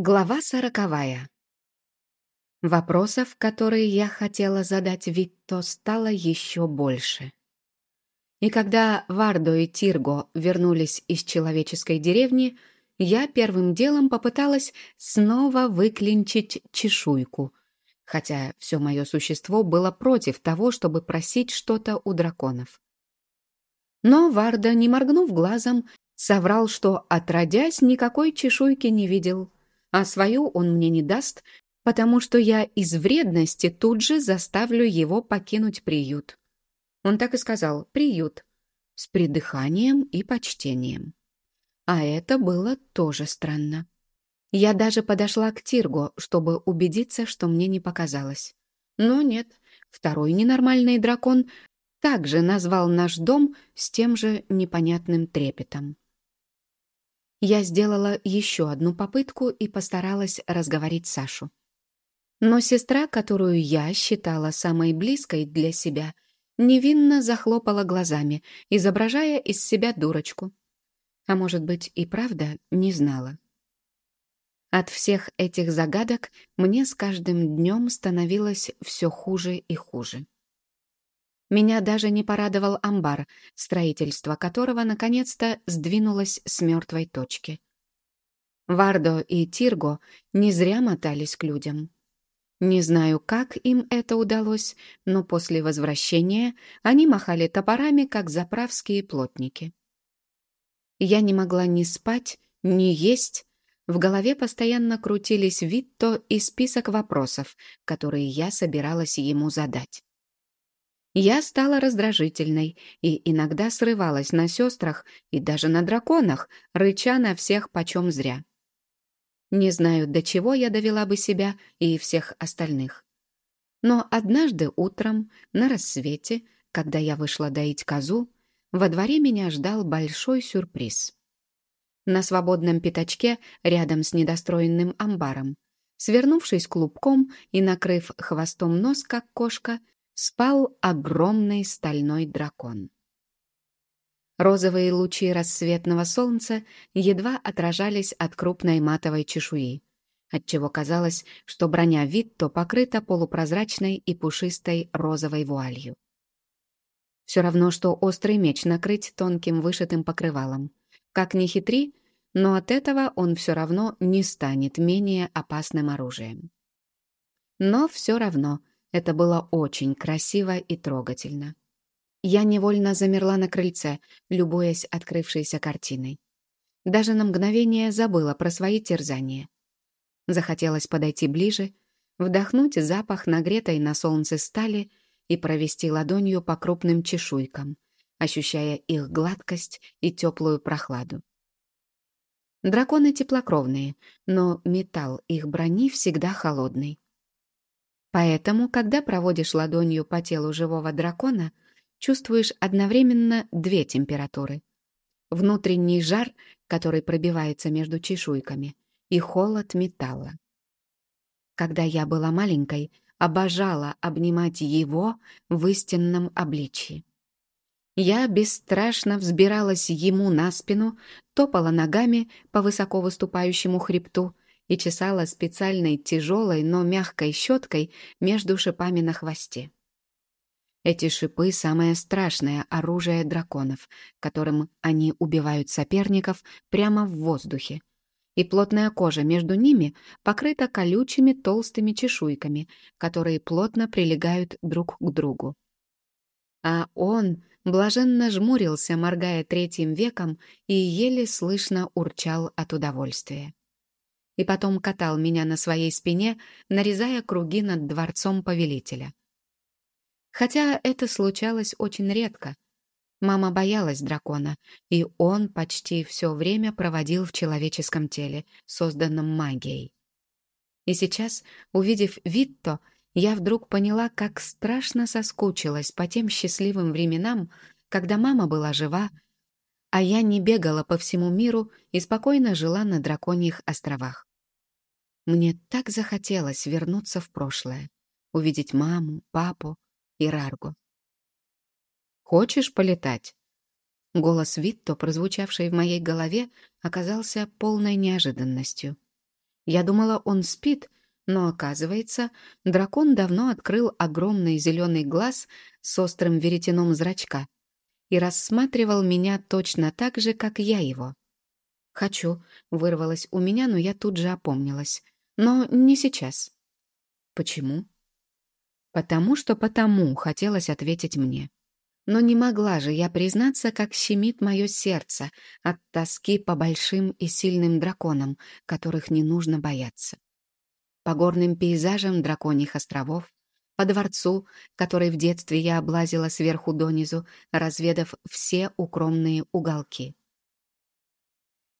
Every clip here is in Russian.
Глава сороковая. Вопросов, которые я хотела задать Витто, стало еще больше. И когда Вардо и Тирго вернулись из человеческой деревни, я первым делом попыталась снова выклинчить чешуйку, хотя все мое существо было против того, чтобы просить что-то у драконов. Но Вардо, не моргнув глазом, соврал, что, отродясь, никакой чешуйки не видел — а свою он мне не даст, потому что я из вредности тут же заставлю его покинуть приют. Он так и сказал «приют», с придыханием и почтением. А это было тоже странно. Я даже подошла к Тирго, чтобы убедиться, что мне не показалось. Но нет, второй ненормальный дракон также назвал наш дом с тем же непонятным трепетом. Я сделала еще одну попытку и постаралась разговорить Сашу. Но сестра, которую я считала самой близкой для себя, невинно захлопала глазами, изображая из себя дурочку. А может быть и правда не знала. От всех этих загадок мне с каждым днем становилось все хуже и хуже. Меня даже не порадовал амбар, строительство которого наконец-то сдвинулось с мертвой точки. Вардо и Тирго не зря мотались к людям. Не знаю, как им это удалось, но после возвращения они махали топорами, как заправские плотники. Я не могла ни спать, ни есть. В голове постоянно крутились Витто и список вопросов, которые я собиралась ему задать. Я стала раздражительной и иногда срывалась на сестрах и даже на драконах, рыча на всех почем зря. Не знаю, до чего я довела бы себя и всех остальных. Но однажды утром, на рассвете, когда я вышла доить козу, во дворе меня ждал большой сюрприз. На свободном пятачке, рядом с недостроенным амбаром, свернувшись клубком и накрыв хвостом нос, как кошка, спал огромный стальной дракон. Розовые лучи рассветного солнца едва отражались от крупной матовой чешуи, отчего казалось, что броня Витто покрыта полупрозрачной и пушистой розовой вуалью. Все равно, что острый меч накрыть тонким вышитым покрывалом. Как ни хитри, но от этого он все равно не станет менее опасным оружием. Но все равно это было очень красиво и трогательно. Я невольно замерла на крыльце, любуясь открывшейся картиной. Даже на мгновение забыла про свои терзания. Захотелось подойти ближе, вдохнуть запах нагретой на солнце стали и провести ладонью по крупным чешуйкам, ощущая их гладкость и теплую прохладу. Драконы теплокровные, но металл их брони всегда холодный. Поэтому, когда проводишь ладонью по телу живого дракона, чувствуешь одновременно две температуры. Внутренний жар, который пробивается между чешуйками, и холод металла. Когда я была маленькой, обожала обнимать его в истинном обличье. Я бесстрашно взбиралась ему на спину, топала ногами по высоко выступающему хребту и чесала специальной тяжелой, но мягкой щеткой между шипами на хвосте. Эти шипы — самое страшное оружие драконов, которым они убивают соперников прямо в воздухе. И плотная кожа между ними покрыта колючими толстыми чешуйками, которые плотно прилегают друг к другу. А он блаженно жмурился, моргая третьим веком, и еле слышно урчал от удовольствия и потом катал меня на своей спине, нарезая круги над дворцом повелителя. Хотя это случалось очень редко. Мама боялась дракона, и он почти все время проводил в человеческом теле, созданном магией. И сейчас, увидев Витто, я вдруг поняла, как страшно соскучилась по тем счастливым временам, когда мама была жива, а я не бегала по всему миру и спокойно жила на драконьих островах. Мне так захотелось вернуться в прошлое, увидеть маму, папу и Раргу. «Хочешь полетать?» Голос Витто, прозвучавший в моей голове, оказался полной неожиданностью. Я думала, он спит, но, оказывается, дракон давно открыл огромный зеленый глаз с острым веретеном зрачка и рассматривал меня точно так же, как я его. «Хочу», — вырвалось у меня, но я тут же опомнилась. «Но не сейчас». «Почему?» «Потому что потому», — хотелось ответить мне. Но не могла же я признаться, как щемит мое сердце от тоски по большим и сильным драконам, которых не нужно бояться. По горным пейзажам драконьих островов, по дворцу, который в детстве я облазила сверху донизу, разведав все укромные уголки.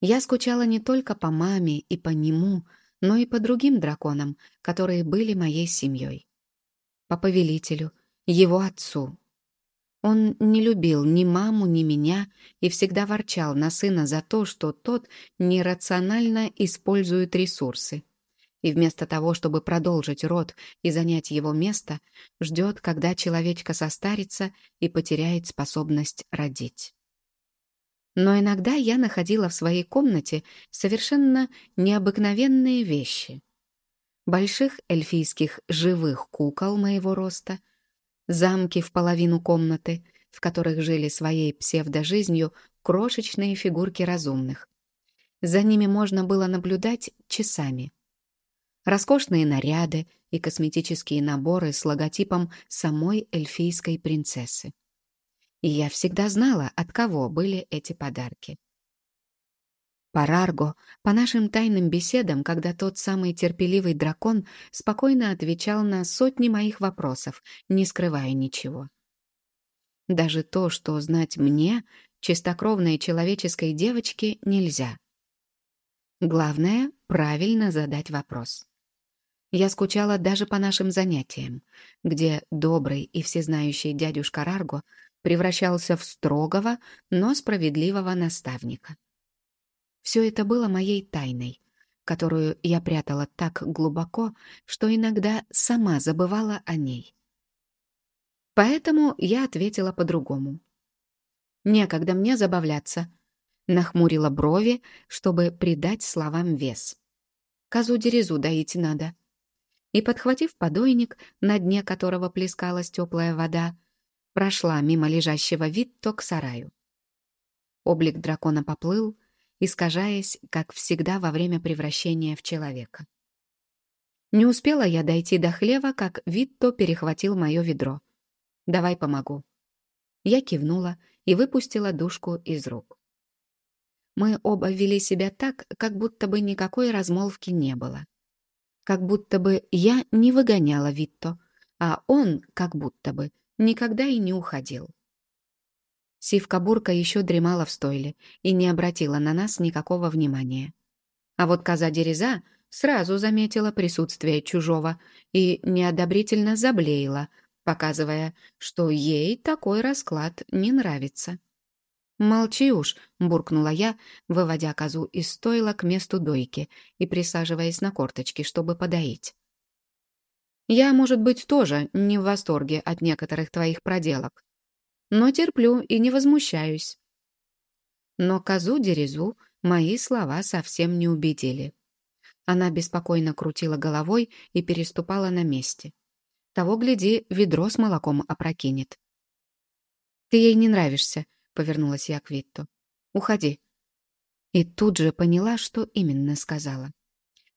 Я скучала не только по маме и по нему, но и по другим драконам, которые были моей семьей. По повелителю, его отцу. Он не любил ни маму, ни меня и всегда ворчал на сына за то, что тот нерационально использует ресурсы. И вместо того, чтобы продолжить род и занять его место, ждет, когда человечка состарится и потеряет способность родить. Но иногда я находила в своей комнате совершенно необыкновенные вещи. Больших эльфийских живых кукол моего роста, замки в половину комнаты, в которых жили своей псевдожизнью крошечные фигурки разумных. За ними можно было наблюдать часами. Роскошные наряды и косметические наборы с логотипом самой эльфийской принцессы. И я всегда знала, от кого были эти подарки. Парарго, по нашим тайным беседам, когда тот самый терпеливый дракон спокойно отвечал на сотни моих вопросов, не скрывая ничего. Даже то, что знать мне, чистокровной человеческой девочке, нельзя. Главное — правильно задать вопрос. Я скучала даже по нашим занятиям, где добрый и всезнающий дядюшка Рарго превращался в строгого, но справедливого наставника. Все это было моей тайной, которую я прятала так глубоко, что иногда сама забывала о ней. Поэтому я ответила по-другому. «Некогда мне забавляться», — нахмурила брови, чтобы придать словам вес. «Козу-дерезу доить надо». И, подхватив подойник, на дне которого плескалась теплая вода, прошла мимо лежащего Витто к сараю. Облик дракона поплыл, искажаясь, как всегда во время превращения в человека. Не успела я дойти до хлева, как Витто перехватил мое ведро. «Давай помогу». Я кивнула и выпустила душку из рук. Мы оба вели себя так, как будто бы никакой размолвки не было. Как будто бы я не выгоняла Витто, а он, как будто бы, никогда и не уходил. Сивка-бурка еще дремала в стойле и не обратила на нас никакого внимания. А вот коза-дереза сразу заметила присутствие чужого и неодобрительно заблеяла, показывая, что ей такой расклад не нравится. «Молчи уж», — буркнула я, выводя козу из стойла к месту дойки и присаживаясь на корточки, чтобы подоить. Я, может быть, тоже не в восторге от некоторых твоих проделок. Но терплю и не возмущаюсь. Но козу-дерезу мои слова совсем не убедили. Она беспокойно крутила головой и переступала на месте. Того, гляди, ведро с молоком опрокинет. «Ты ей не нравишься», — повернулась я к Витту. «Уходи». И тут же поняла, что именно сказала.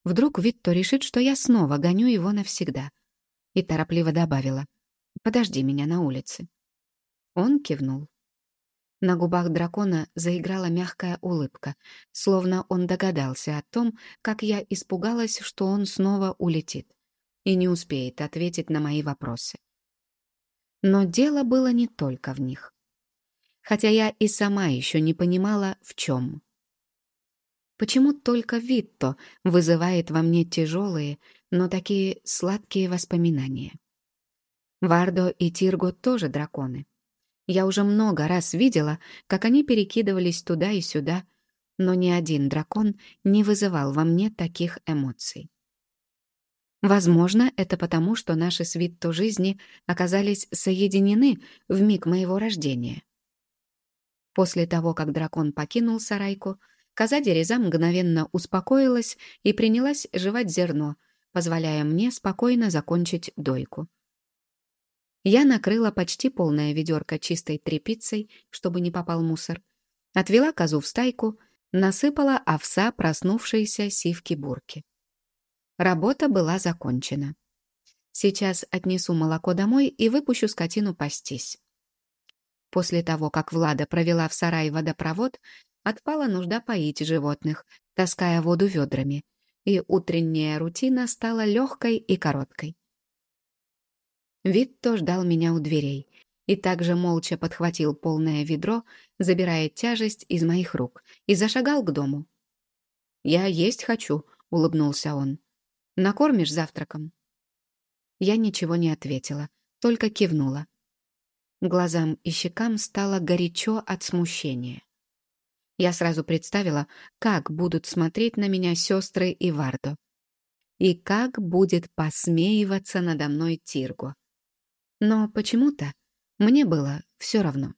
Вдруг Витто решит, что я снова гоню его навсегда и торопливо добавила «Подожди меня на улице». Он кивнул. На губах дракона заиграла мягкая улыбка, словно он догадался о том, как я испугалась, что он снова улетит и не успеет ответить на мои вопросы. Но дело было не только в них. Хотя я и сама еще не понимала, в чем. Почему только Витто вызывает во мне тяжелые, но такие сладкие воспоминания? Вардо и Тирго тоже драконы. Я уже много раз видела, как они перекидывались туда и сюда, но ни один дракон не вызывал во мне таких эмоций. Возможно, это потому, что наши с Витто жизни оказались соединены в миг моего рождения. После того, как дракон покинул сарайку, Коза Дереза мгновенно успокоилась и принялась жевать зерно, позволяя мне спокойно закончить дойку. Я накрыла почти полное ведерко чистой тряпицей, чтобы не попал мусор, отвела козу в стайку, насыпала овса проснувшейся сивки-бурки. Работа была закончена. Сейчас отнесу молоко домой и выпущу скотину пастись. После того, как Влада провела в сарай водопровод, отпала нужда поить животных, таская воду ведрами, и утренняя рутина стала легкой и короткой. Витто ждал меня у дверей и также молча подхватил полное ведро, забирая тяжесть из моих рук, и зашагал к дому. «Я есть хочу», — улыбнулся он. «Накормишь завтраком?» Я ничего не ответила, только кивнула. Глазам и щекам стало горячо от смущения. Я сразу представила, как будут смотреть на меня сестры и Вардо. И как будет посмеиваться надо мной Тирго. Но почему-то мне было все равно.